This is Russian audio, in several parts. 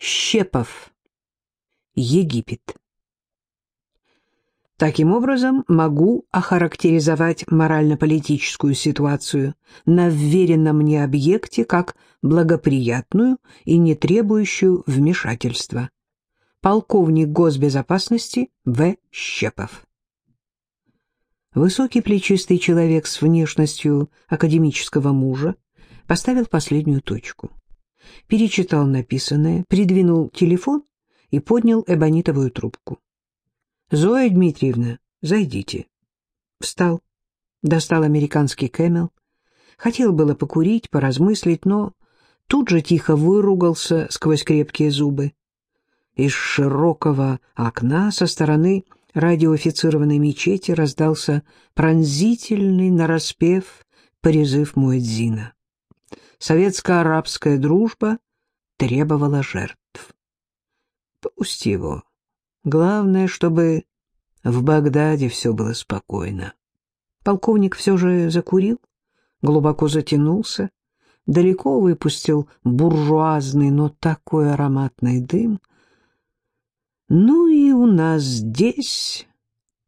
Щепов. Египет. Таким образом, могу охарактеризовать морально-политическую ситуацию на вверенном мне объекте как благоприятную и не требующую вмешательства. Полковник госбезопасности В. Щепов. Высокий плечистый человек с внешностью академического мужа поставил последнюю точку. Перечитал написанное, придвинул телефон и поднял эбонитовую трубку. «Зоя Дмитриевна, зайдите». Встал, достал американский кэмел. Хотел было покурить, поразмыслить, но тут же тихо выругался сквозь крепкие зубы. Из широкого окна со стороны радиоофицированной мечети раздался пронзительный нараспев призыв Муэдзина. Советско-арабская дружба требовала жертв. Пусть его. Главное, чтобы в Багдаде все было спокойно. Полковник все же закурил, глубоко затянулся, далеко выпустил буржуазный, но такой ароматный дым. Ну и у нас здесь,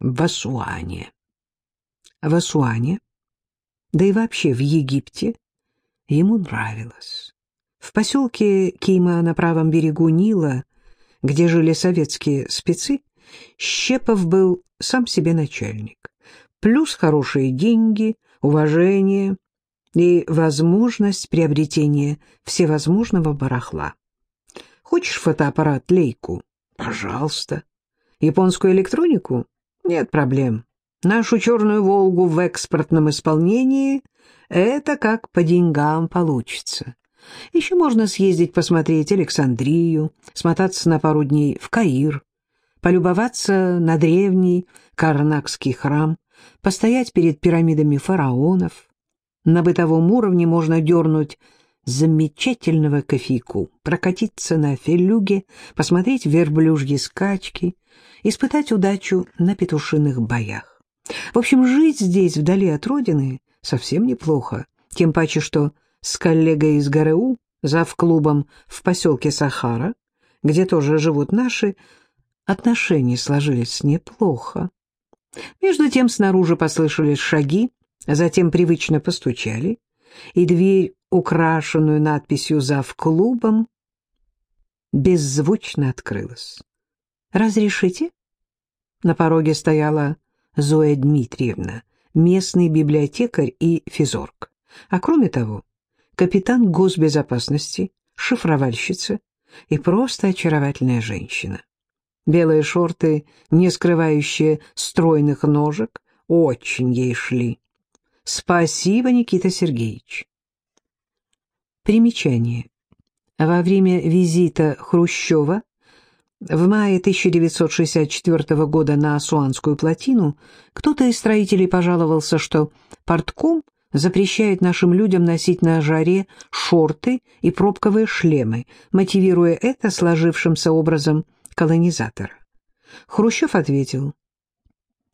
в Асуане. В Асуане, да и вообще в Египте, ему нравилось. В поселке Кима на правом берегу Нила где жили советские спецы, Щепов был сам себе начальник. Плюс хорошие деньги, уважение и возможность приобретения всевозможного барахла. Хочешь фотоаппарат Лейку? Пожалуйста. Японскую электронику? Нет проблем. Нашу «Черную Волгу» в экспортном исполнении — это как по деньгам получится. Еще можно съездить посмотреть Александрию, смотаться на пару дней в Каир, полюбоваться на древний Карнакский храм, постоять перед пирамидами фараонов. На бытовом уровне можно дернуть замечательного кофейку, прокатиться на фелюге, посмотреть верблюжьи скачки, испытать удачу на петушиных боях. В общем, жить здесь, вдали от родины, совсем неплохо, тем паче, что с коллегой из ГРУ, клубом в поселке Сахара, где тоже живут наши, отношения сложились неплохо. Между тем снаружи послышались шаги, затем привычно постучали, и дверь, украшенную надписью клубом, беззвучно открылась. «Разрешите?» На пороге стояла Зоя Дмитриевна, местный библиотекарь и физорг. А кроме того, капитан госбезопасности, шифровальщица и просто очаровательная женщина. Белые шорты, не скрывающие стройных ножек, очень ей шли. Спасибо, Никита Сергеевич. Примечание. Во время визита Хрущева в мае 1964 года на Асуанскую плотину кто-то из строителей пожаловался, что портком запрещает нашим людям носить на жаре шорты и пробковые шлемы, мотивируя это сложившимся образом колонизатора. Хрущев ответил,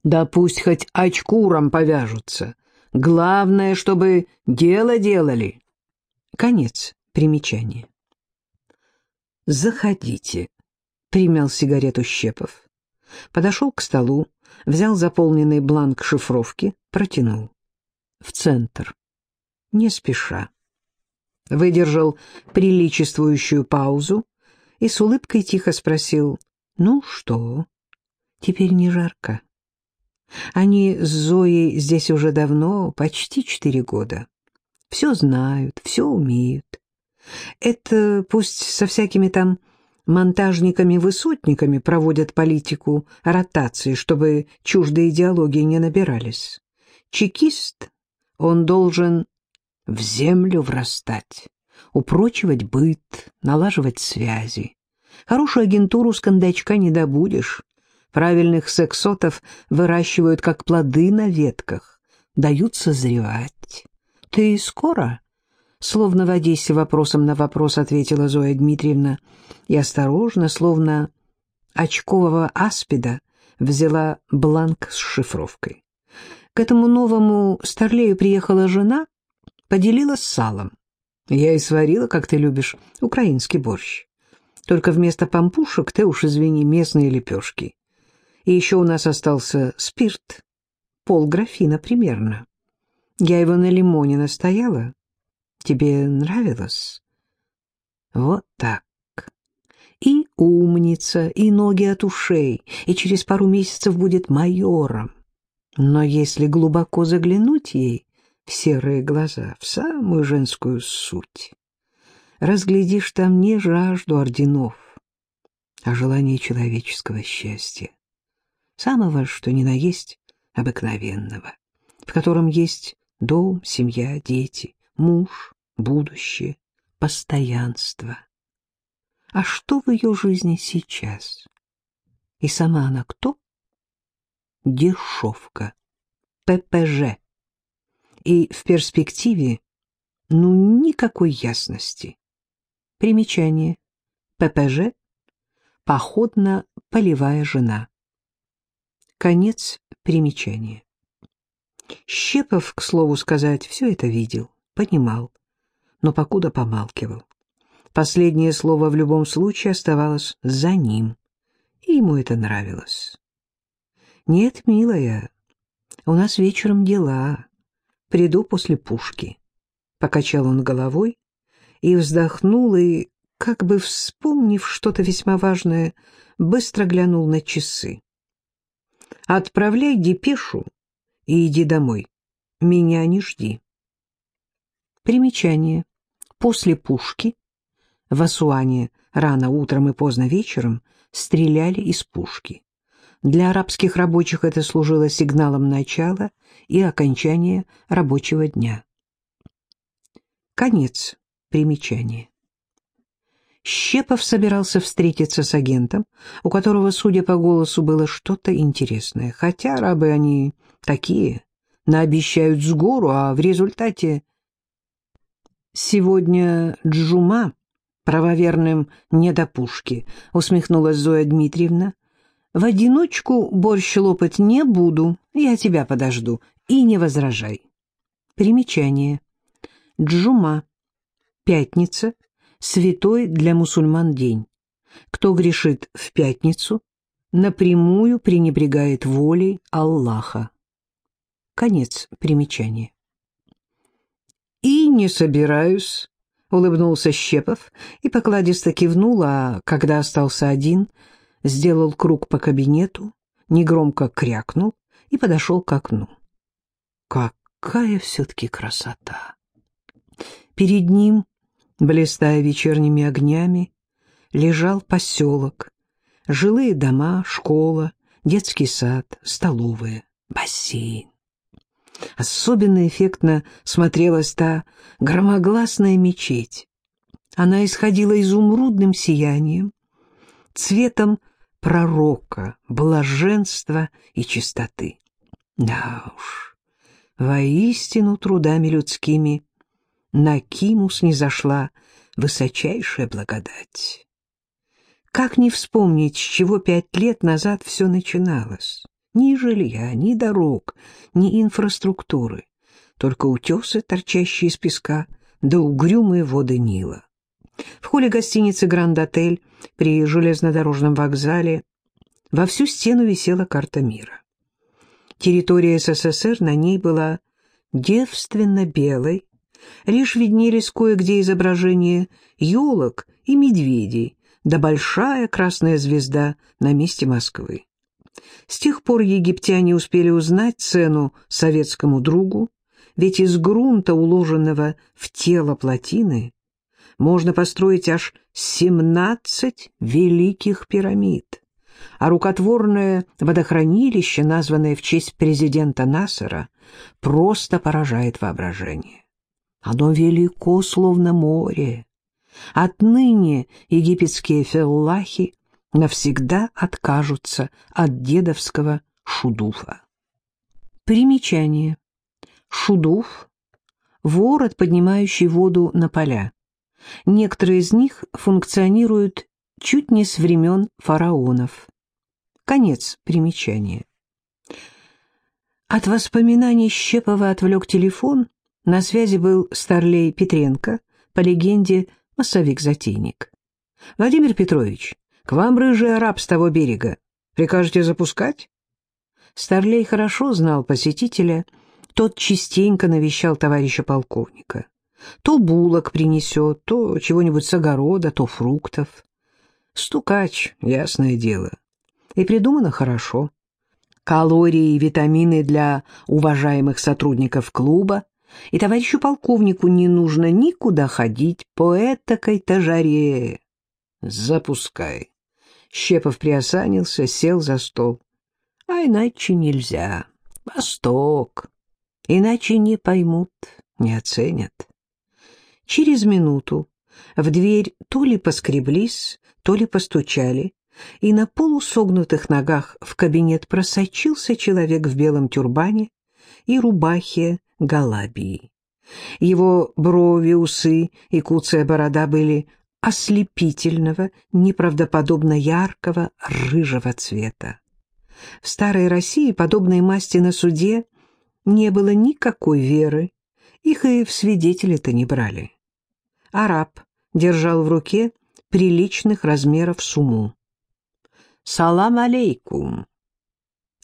«Да пусть хоть очкуром повяжутся. Главное, чтобы дело делали». Конец примечания. «Заходите», — примял сигарету Щепов. Подошел к столу, взял заполненный бланк шифровки, протянул в центр, не спеша. Выдержал приличествующую паузу и с улыбкой тихо спросил, «Ну что, теперь не жарко?» Они с Зоей здесь уже давно, почти четыре года. Все знают, все умеют. Это пусть со всякими там монтажниками-высотниками проводят политику ротации, чтобы чуждые идеологии не набирались. Чекист он должен в землю врастать, упрочивать быт, налаживать связи. Хорошую агентуру с кондачка не добудешь. Правильных сексотов выращивают как плоды на ветках, дают созревать. «Ты скоро?» Словно в Одессе вопросом на вопрос ответила Зоя Дмитриевна и осторожно, словно очкового аспида, взяла бланк с шифровкой. К этому новому старлею приехала жена, поделилась салом. Я и сварила, как ты любишь, украинский борщ. Только вместо пампушек ты уж, извини, местные лепешки. И еще у нас остался спирт. Пол графина примерно. Я его на лимоне настояла. Тебе нравилось? Вот так. И умница, и ноги от ушей, и через пару месяцев будет майором. Но если глубоко заглянуть ей в серые глаза, в самую женскую суть, разглядишь там не жажду орденов, а желание человеческого счастья, самого, что ни на есть, обыкновенного, в котором есть дом, семья, дети, муж, будущее, постоянство. А что в ее жизни сейчас? И сама она кто? Дешевка. ППЖ. И в перспективе, ну, никакой ясности. Примечание. ППЖ — походно-полевая жена. Конец примечания. Щепов, к слову сказать, все это видел, понимал, но покуда помалкивал. Последнее слово в любом случае оставалось за ним, и ему это нравилось. «Нет, милая, у нас вечером дела. Приду после пушки». Покачал он головой и вздохнул, и, как бы вспомнив что-то весьма важное, быстро глянул на часы. «Отправляй депешу и иди домой. Меня не жди». Примечание. После пушки в Асуане рано утром и поздно вечером стреляли из пушки. Для арабских рабочих это служило сигналом начала и окончания рабочего дня. Конец примечания. Щепов собирался встретиться с агентом, у которого, судя по голосу, было что-то интересное. Хотя арабы они такие, наобещают с гору, а в результате... Сегодня Джума правоверным не до пушки, усмехнулась Зоя Дмитриевна. В одиночку борщ лопать не буду, я тебя подожду, и не возражай. Примечание. Джума. Пятница. Святой для мусульман день. Кто грешит в пятницу, напрямую пренебрегает волей Аллаха. Конец примечания. И не собираюсь — улыбнулся Щепов и покладисто кивнул, а когда остался один, сделал круг по кабинету, негромко крякнул и подошел к окну. Какая все-таки красота! Перед ним, блистая вечерними огнями, лежал поселок, жилые дома, школа, детский сад, столовая, бассейн. Особенно эффектно смотрелась та громогласная мечеть. Она исходила изумрудным сиянием, цветом пророка, блаженства и чистоты. Да уж, воистину трудами людскими на Кимус не зашла высочайшая благодать. Как не вспомнить, с чего пять лет назад все начиналось? Ни жилья, ни дорог, ни инфраструктуры, только утесы, торчащие из песка, да угрюмые воды Нила. В холле гостиницы «Гранд-отель» при железнодорожном вокзале во всю стену висела карта мира. Территория СССР на ней была девственно белой, лишь виднелись кое-где изображения елок и медведей, да большая красная звезда на месте Москвы. С тех пор египтяне успели узнать цену советскому другу, ведь из грунта, уложенного в тело плотины, можно построить аж 17 великих пирамид, а рукотворное водохранилище, названное в честь президента Насара, просто поражает воображение. Оно велико, словно море. Отныне египетские феллахи навсегда откажутся от дедовского шудуфа. Примечание. Шудуф – ворот, поднимающий воду на поля. Некоторые из них функционируют чуть не с времен фараонов. Конец примечания. От воспоминаний Щепова отвлек телефон. На связи был старлей Петренко, по легенде, массовик-затейник. Владимир Петрович, к вам рыжий араб с того берега. Прикажете запускать? Старлей хорошо знал посетителя, тот частенько навещал товарища полковника. То булок принесет, то чего-нибудь с огорода, то фруктов. Стукач, ясное дело. И придумано хорошо. Калории и витамины для уважаемых сотрудников клуба, и товарищу полковнику не нужно никуда ходить по этакой-то жаре. Запускай. Щепов приосанился, сел за стол. А иначе нельзя. Восток. Иначе не поймут, не оценят. Через минуту в дверь то ли поскреблись, то ли постучали, и на полусогнутых ногах в кабинет просочился человек в белом тюрбане и рубахе галабии. Его брови, усы и куцая борода были ослепительного, неправдоподобно яркого рыжего цвета. В старой России подобной масти на суде не было никакой веры, их и в свидетели-то не брали. Араб держал в руке приличных размеров сумму. «Салам алейкум!»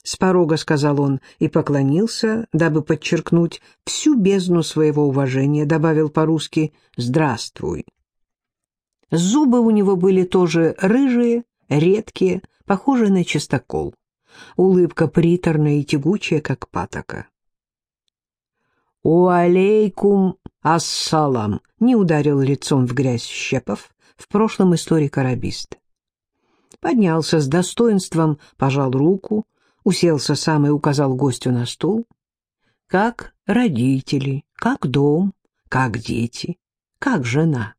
С порога сказал он и поклонился, дабы подчеркнуть всю бездну своего уважения, добавил по-русски «Здравствуй». Зубы у него были тоже рыжие, редкие, похожие на чистокол. Улыбка приторная и тягучая, как патока. «Уалейкум ассалам!» — не ударил лицом в грязь Щепов, в прошлом историк-арабист. Поднялся с достоинством, пожал руку, уселся сам и указал гостю на стул. Как родители, как дом, как дети, как жена.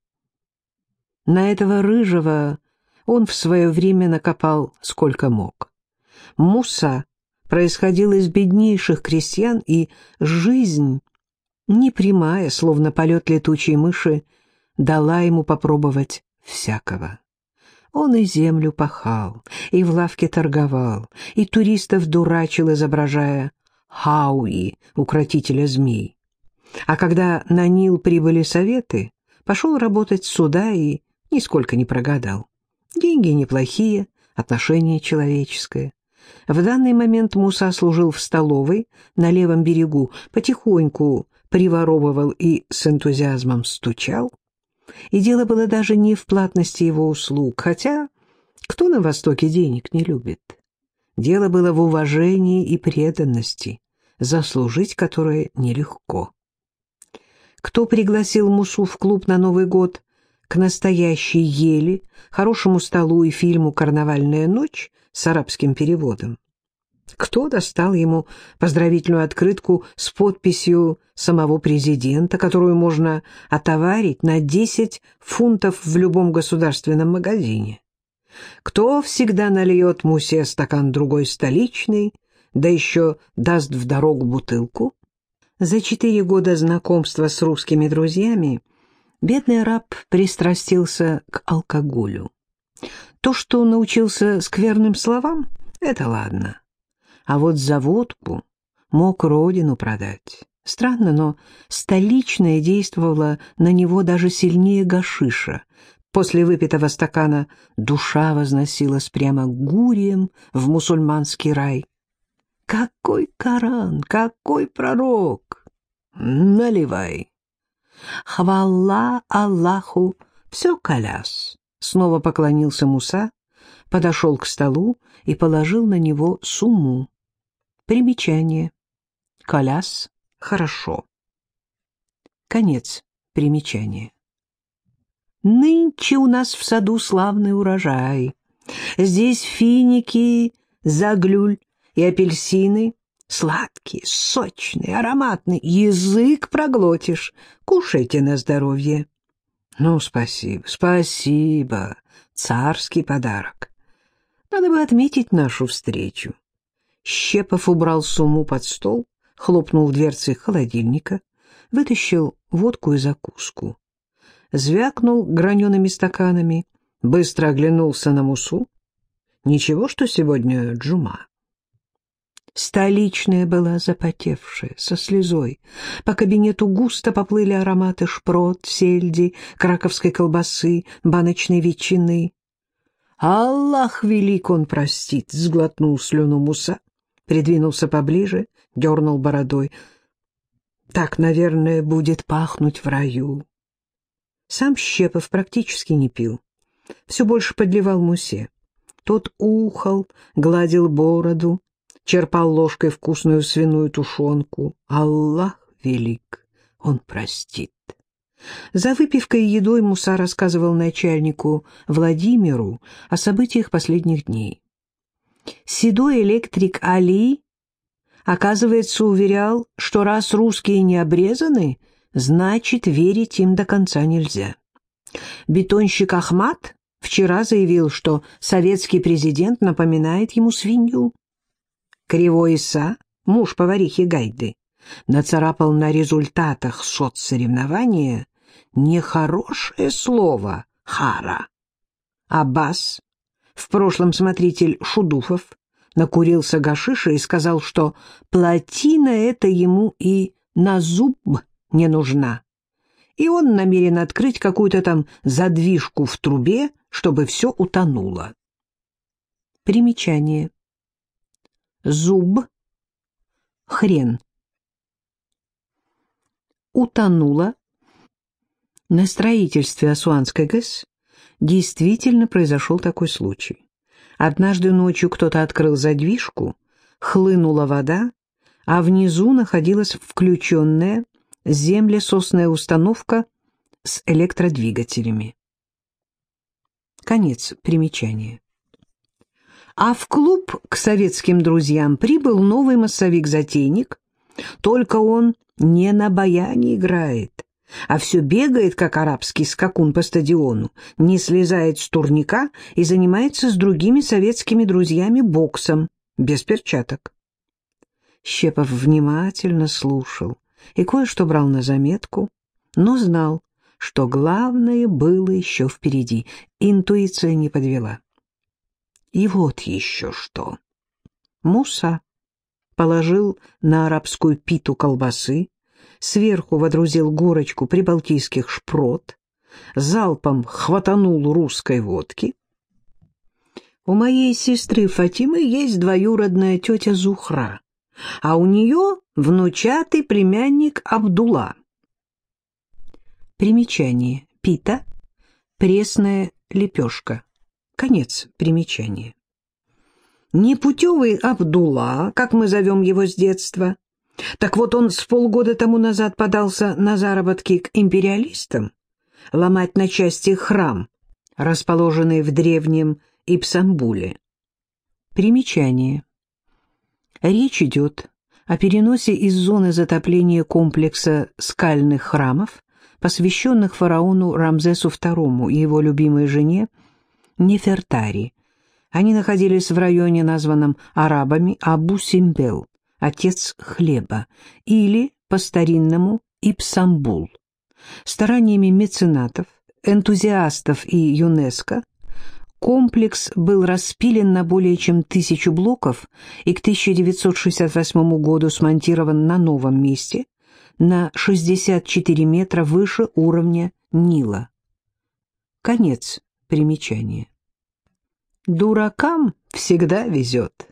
На этого рыжего он в свое время накопал сколько мог. Муса происходил из беднейших крестьян, и жизнь, непрямая, словно полет летучей мыши, дала ему попробовать всякого. Он и землю пахал, и в лавке торговал, и туристов дурачил, изображая Хауи, укротителя змей. А когда на Нил прибыли советы, пошел работать сюда и нисколько не прогадал. Деньги неплохие, отношение человеческое. В данный момент Муса служил в столовой на левом берегу, потихоньку приворовывал и с энтузиазмом стучал. И дело было даже не в платности его услуг, хотя кто на Востоке денег не любит? Дело было в уважении и преданности, заслужить которое нелегко. Кто пригласил Мусу в клуб на Новый год, к настоящей ели, хорошему столу и фильму «Карнавальная ночь» с арабским переводом. Кто достал ему поздравительную открытку с подписью самого президента, которую можно отоварить на 10 фунтов в любом государственном магазине? Кто всегда нальет Мусе стакан другой столичный, да еще даст в дорогу бутылку? За четыре года знакомства с русскими друзьями Бедный араб пристрастился к алкоголю. То, что научился скверным словам, это ладно. А вот за водку мог родину продать. Странно, но столичное действовало на него даже сильнее гашиша. После выпитого стакана душа возносилась прямо гурием в мусульманский рай. Какой Коран, какой пророк! Наливай! Хвала Аллаху, все коляс. Снова поклонился Муса, подошел к столу и положил на него сумму. Примечание. Коляс — хорошо. Конец примечания. Нынче у нас в саду славный урожай. Здесь финики, заглюль и апельсины Сладкий, сочный, ароматный. Язык проглотишь. Кушайте на здоровье. Ну, спасибо, спасибо. Царский подарок. Надо бы отметить нашу встречу. Щепов убрал сумму под стол, хлопнул дверцей холодильника, вытащил водку и закуску. Звякнул гранеными стаканами, быстро оглянулся на Мусу. Ничего, что сегодня джума. Столичная была запотевшая, со слезой. По кабинету густо поплыли ароматы шпрот, сельди, краковской колбасы, баночной ветчины. «Аллах велик он простит!» — сглотнул слюну Муса, придвинулся поближе, дернул бородой. «Так, наверное, будет пахнуть в раю». Сам Щепов практически не пил. Все больше подливал Мусе. Тот ухал, гладил бороду, черпал ложкой вкусную свиную тушенку. Аллах велик, он простит. За выпивкой и едой Муса рассказывал начальнику Владимиру о событиях последних дней. Седой электрик Али, оказывается, уверял, что раз русские не обрезаны, значит, верить им до конца нельзя. Бетонщик Ахмат вчера заявил, что советский президент напоминает ему свинью. Кривой Иса, муж поварихи Гайды, нацарапал на результатах соцсоревнования нехорошее слово «хара». Аббас, в прошлом смотритель Шудуфов, накурился гашиша и сказал, что плотина эта ему и на зуб не нужна. И он намерен открыть какую-то там задвижку в трубе, чтобы все утонуло. Примечание. Зуб. Хрен. Утонуло. На строительстве Асуанской ГЭС действительно произошел такой случай. Однажды ночью кто-то открыл задвижку, хлынула вода, а внизу находилась включенная землесосная установка с электродвигателями. Конец примечания. А в клуб к советским друзьям прибыл новый массовик-затейник, только он не на баяне играет, а все бегает, как арабский скакун по стадиону, не слезает с турника и занимается с другими советскими друзьями боксом, без перчаток. Щепов внимательно слушал и кое-что брал на заметку, но знал, что главное было еще впереди, интуиция не подвела. И вот еще что. Муса положил на арабскую питу колбасы, сверху водрузил горочку прибалтийских шпрот, залпом хватанул русской водки. У моей сестры Фатимы есть двоюродная тетя Зухра, а у нее внучатый племянник Абдула. Примечание. Пита. Пресная лепешка. Конец примечания. Непутевый Абдулла, как мы зовем его с детства, так вот он с полгода тому назад подался на заработки к империалистам, ломать на части храм, расположенный в древнем Ипсамбуле. Примечание. Речь идет о переносе из зоны затопления комплекса скальных храмов, посвященных фараону Рамзесу II и его любимой жене Нефертари. Они находились в районе, названном арабами Абу-Симбел, отец хлеба, или, по-старинному, Ипсамбул. Стараниями меценатов, энтузиастов и ЮНЕСКО комплекс был распилен на более чем тысячу блоков и к 1968 году смонтирован на новом месте, на 64 метра выше уровня Нила. Конец примечания. Дуракам всегда везет.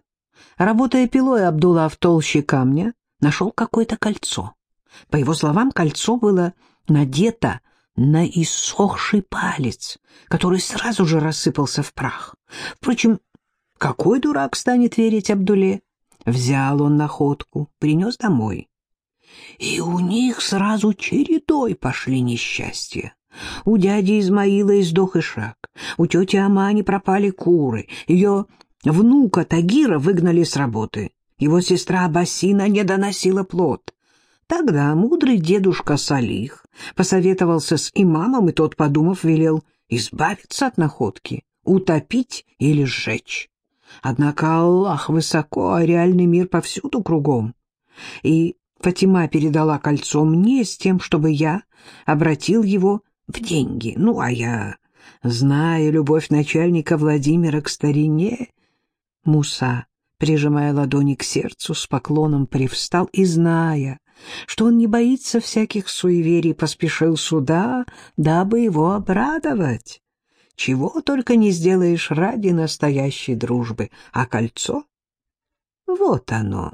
Работая пилой, Абдулла в толще камня нашел какое-то кольцо. По его словам, кольцо было надето на иссохший палец, который сразу же рассыпался в прах. Впрочем, какой дурак станет верить Абдуле? Взял он находку, принес домой. И у них сразу чередой пошли несчастья. У дяди Измаила издох Ишак, у тети Амани пропали куры, ее внука Тагира выгнали с работы, его сестра Басина не доносила плод. Тогда мудрый дедушка Салих посоветовался с имамом, и тот, подумав, велел избавиться от находки, утопить или сжечь. Однако Аллах высоко, а реальный мир повсюду кругом. И Фатима передала кольцо мне с тем, чтобы я обратил его в деньги. Ну, а я, зная любовь начальника Владимира к старине, Муса прижимая ладони к сердцу, с поклоном привстал и, зная, что он не боится всяких суеверий, поспешил сюда, дабы его обрадовать. Чего только не сделаешь ради настоящей дружбы, а кольцо — вот оно.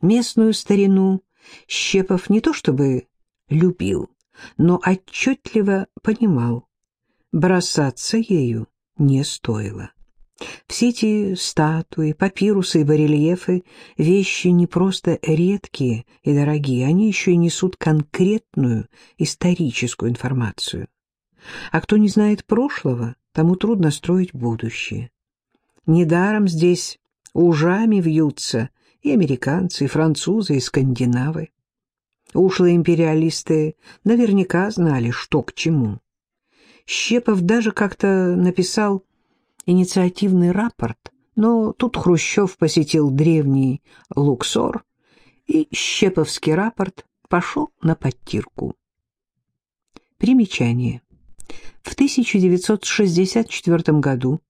Местную старину Щепов не то чтобы любил, но отчетливо понимал, бросаться ею не стоило. Все эти статуи, папирусы и барельефы — вещи не просто редкие и дорогие, они еще и несут конкретную историческую информацию. А кто не знает прошлого, тому трудно строить будущее. Недаром здесь ужами вьются и американцы, и французы, и скандинавы. Ушлые империалисты наверняка знали, что к чему. Щепов даже как-то написал инициативный рапорт, но тут Хрущев посетил древний Луксор, и Щеповский рапорт пошел на подтирку. Примечание. В 1964 году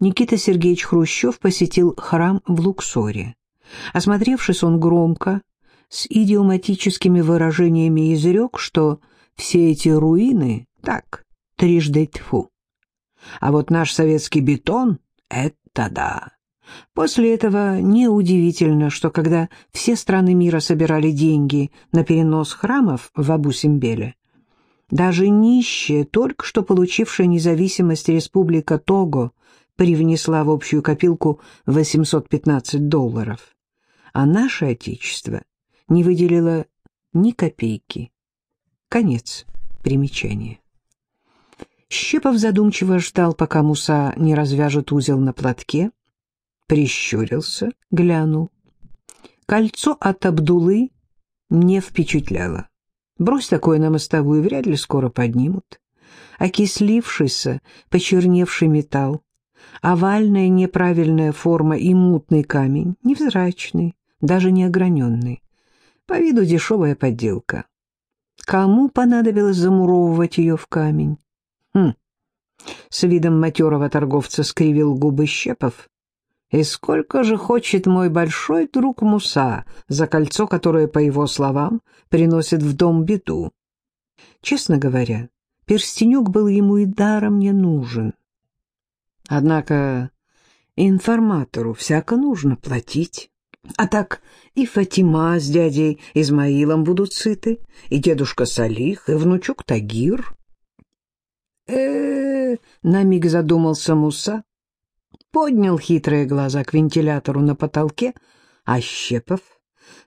Никита Сергеевич Хрущев посетил храм в Луксоре. Осмотревшись, он громко, с идиоматическими выражениями изрек, что все эти руины так, трижды тьфу. А вот наш советский бетон — это да. После этого неудивительно, что когда все страны мира собирали деньги на перенос храмов в Абу-Симбеле, даже нищая, только что получившая независимость республика Того, привнесла в общую копилку 815 долларов. А наше Отечество не выделило ни копейки. Конец примечания. Щепов задумчиво ждал, пока Муса не развяжет узел на платке, прищурился, глянул. Кольцо от Абдулы не впечатляло. Брось такое на мостовую, вряд ли скоро поднимут. Окислившийся, почерневший металл, овальная неправильная форма и мутный камень, невзрачный, даже не ограненный. По виду дешевая подделка. Кому понадобилось замуровывать ее в камень? Хм. С видом матерого торговца скривил губы Щепов. И сколько же хочет мой большой друг Муса за кольцо, которое, по его словам, приносит в дом беду? Честно говоря, перстенек был ему и даром не нужен. Однако информатору всяко нужно платить. А так и Фатима с дядей Измаилом будут сыты, и дедушка Салих, и внучок Тагир э на миг задумался Муса, поднял хитрые глаза к вентилятору на потолке, а Щепов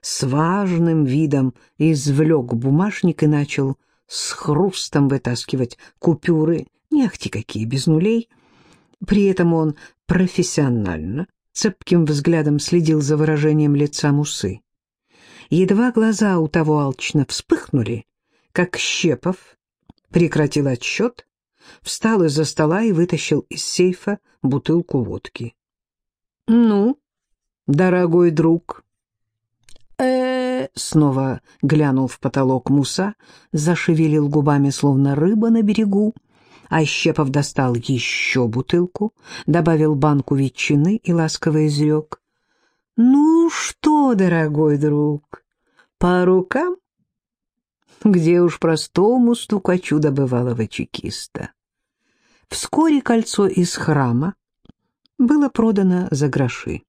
с важным видом извлек бумажник и начал с хрустом вытаскивать купюры, не ахти какие, без нулей. При этом он профессионально, цепким взглядом следил за выражением лица Мусы. Едва глаза у того алчно вспыхнули, как Щепов прекратил отсчет встал из-за стола и вытащил из сейфа бутылку водки. «Ну, дорогой друг?» э снова глянул в потолок Муса, зашевелил губами, словно рыба на берегу, а Щепов достал еще бутылку, добавил банку ветчины и ласково изрек. «Ну что, дорогой друг, по рукам?» Где уж простому стукачу добывалого чекиста. Вскоре кольцо из храма было продано за гроши.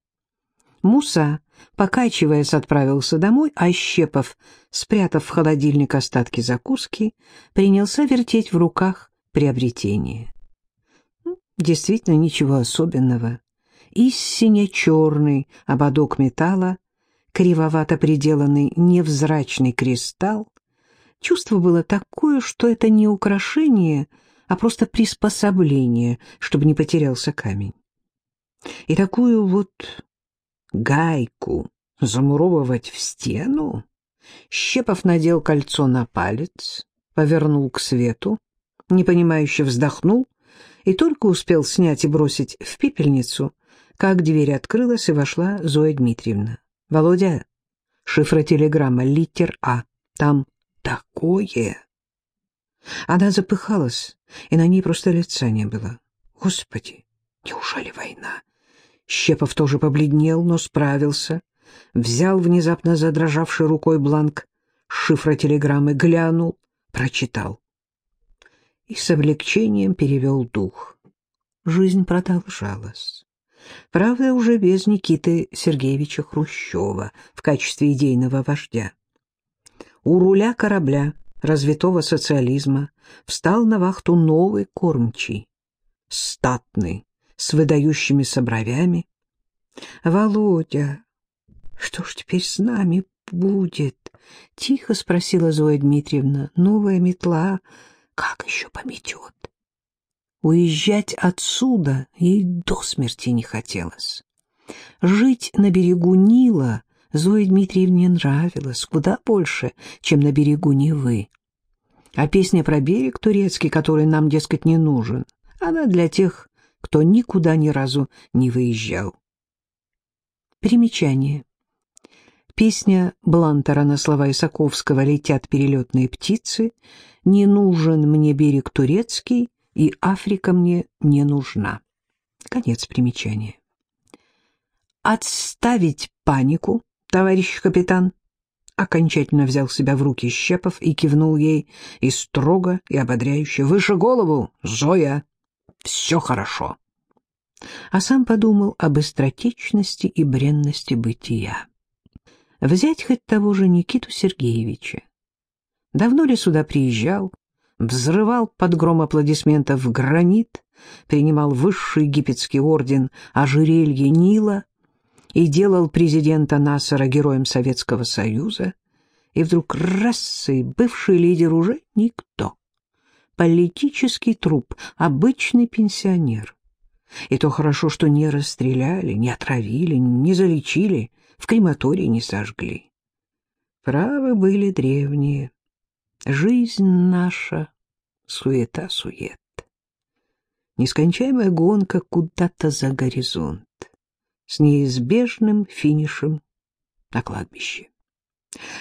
Муса, покачиваясь, отправился домой, а Щепов, спрятав в холодильник остатки закуски, принялся вертеть в руках приобретение. Ну, действительно, ничего особенного. И сине-черный ободок металла, кривовато приделанный невзрачный кристалл. Чувство было такое, что это не украшение — а просто приспособление, чтобы не потерялся камень. И такую вот гайку замуровывать в стену? Щепов надел кольцо на палец, повернул к свету, непонимающе вздохнул и только успел снять и бросить в пепельницу, как дверь открылась и вошла Зоя Дмитриевна. «Володя, шифротелеграмма, литер А, там такое!» Она запыхалась, и на ней просто лица не было. Господи, неужели война? Щепов тоже побледнел, но справился. Взял внезапно задрожавшей рукой бланк шифра телеграммы, глянул, прочитал. И с облегчением перевел дух. Жизнь продолжалась. Правда, уже без Никиты Сергеевича Хрущева в качестве идейного вождя. У руля корабля развитого социализма встал на вахту новый кормчий, статный, с выдающимися бровями. «Володя, что ж теперь с нами будет?» — тихо спросила Зоя Дмитриевна. «Новая метла как еще пометет?» Уезжать отсюда ей до смерти не хотелось. Жить на берегу Нила Зое Дмитриевне нравилось куда больше, чем на берегу Невы. А песня про берег турецкий, который нам, дескать, не нужен, она для тех, кто никуда ни разу не выезжал. Примечание. Песня Блантера на слова Исаковского «Летят перелетные птицы», «Не нужен мне берег турецкий» и «Африка мне не нужна». Конец примечания. «Отставить панику», товарищ капитан!» Окончательно взял себя в руки Щепов и кивнул ей и строго, и ободряюще. «Выше голову, Зоя! Все хорошо!» А сам подумал об быстротечности и бренности бытия. Взять хоть того же Никиту Сергеевича. Давно ли сюда приезжал, взрывал под гром аплодисментов гранит, принимал высший египетский орден ожерелье Нила, и делал президента Насара героем Советского Союза, и вдруг раз и бывший лидер уже никто. Политический труп, обычный пенсионер. И то хорошо, что не расстреляли, не отравили, не залечили, в крематории не сожгли. Правы были древние. Жизнь наша — суета-сует. Нескончаемая гонка куда-то за горизонт с неизбежным финишем на кладбище.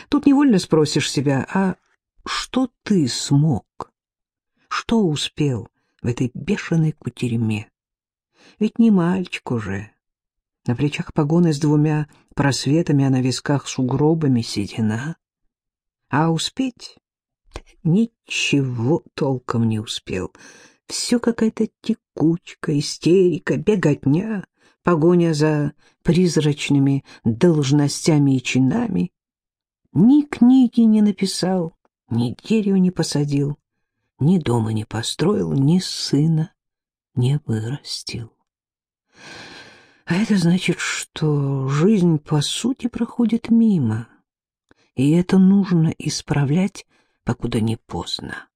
Тут невольно спросишь себя, а что ты смог? Что успел в этой бешеной кутерьме? Ведь не мальчик уже. На плечах погоны с двумя просветами, а на висках сугробами седина. А успеть? Ничего толком не успел. Все какая-то текучка, истерика, беготня — погоня за призрачными должностями и чинами. Ни книги не написал, ни дерево не посадил, ни дома не построил, ни сына не вырастил. А это значит, что жизнь, по сути, проходит мимо, и это нужно исправлять, покуда не поздно.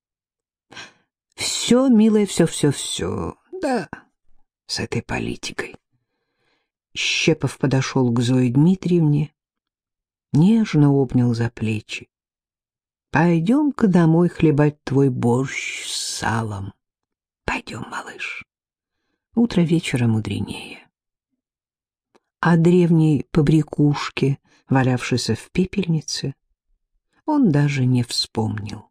Все, милая, все-все-все, да, с этой политикой. Щепов подошел к Зое Дмитриевне, нежно обнял за плечи. «Пойдем-ка домой хлебать твой борщ с салом. Пойдем, малыш. Утро вечера мудренее». О древней побрякушке, валявшейся в пепельнице, он даже не вспомнил.